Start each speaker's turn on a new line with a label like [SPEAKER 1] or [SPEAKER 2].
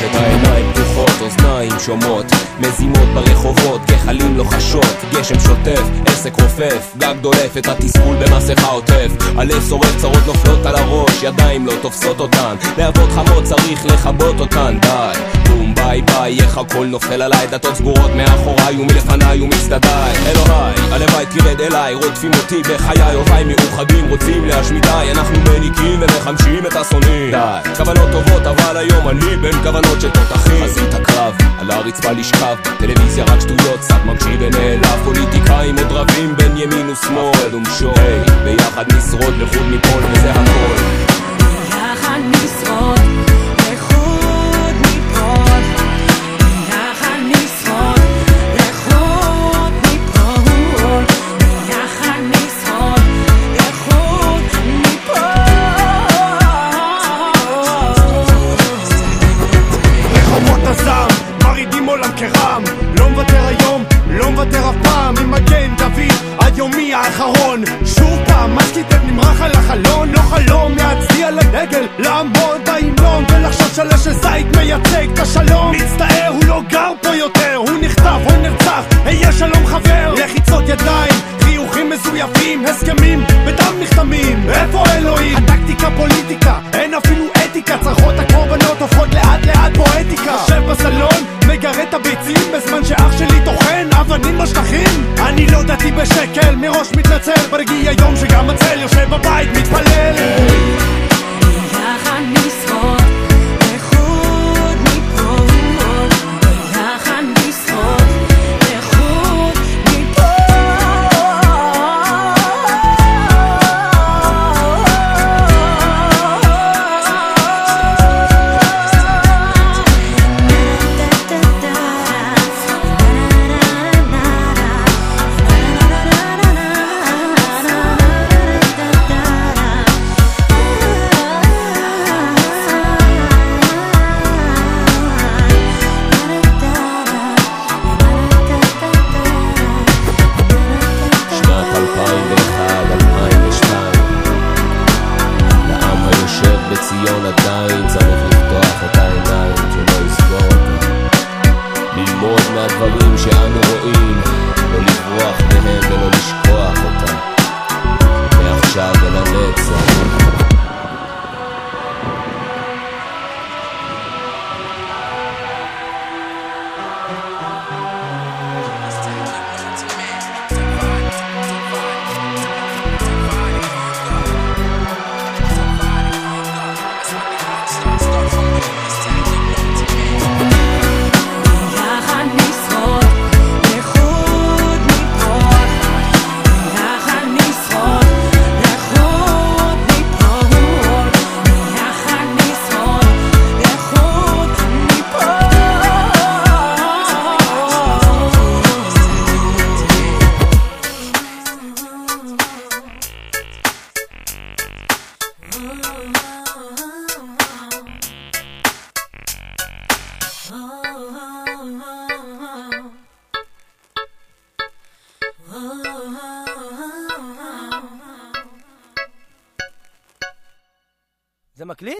[SPEAKER 1] שלושת העיניים פתוחות, אוזניים שומעות מזימות ברחובות, גחלים לוחשות גשם שוטף, עסק רופף גג דולף את התסכול במסכה עוטף. הלב שורף, צרות נופלות על הראש ידיים לא תופסות אותן. להבות חמות צריך לכבות אותן. די בום ביי ביי, איך הכל נופל עליי דלתות סגורות מאחוריי ומלפניי ומצדדיי אלוהי, הלוואי תרד אליי רודפים אותי בחיי אוהביי מאוחדים רוצים להשמידיי. אנחנו מניקים ומחמשים את השונאים די, כוונות טובות אבל היום אני בין כוונות של תותחים. חזית הקרב, על הרצפה לשכב. טלוויזיה רק שטויות, קצת מקשיב ונעלב. פוליטיקאים עוד רבים בין ימין ושמאל. ומשול. היי, ביחד נשרוד לחוד מכל וזה הכל
[SPEAKER 2] דוד, היומי האחרון. שוב פעם, משקיטב נמרח על החלון. לא חלום, להצדיע לדגל לעמוד בהמנון ולחשוב שלש זית מייצג את השלום. מצטער, הוא לא גר פה יותר. הוא נחטף, הוא נרצח, היה שלום חבר. לחיצות ידיים, חיוכים מזויפים הסכמים בדם נחתמים. איפה אלוהים? הטקטיקה פוליטיקה,
[SPEAKER 3] Борги я ёмжикам от
[SPEAKER 1] целью шепа байт Ведь полез בציון עדיין צריך לפתוח את העיניים שלא יסגור. אותם ללמוד מהדברים שאנו רואים
[SPEAKER 4] كلامك ليه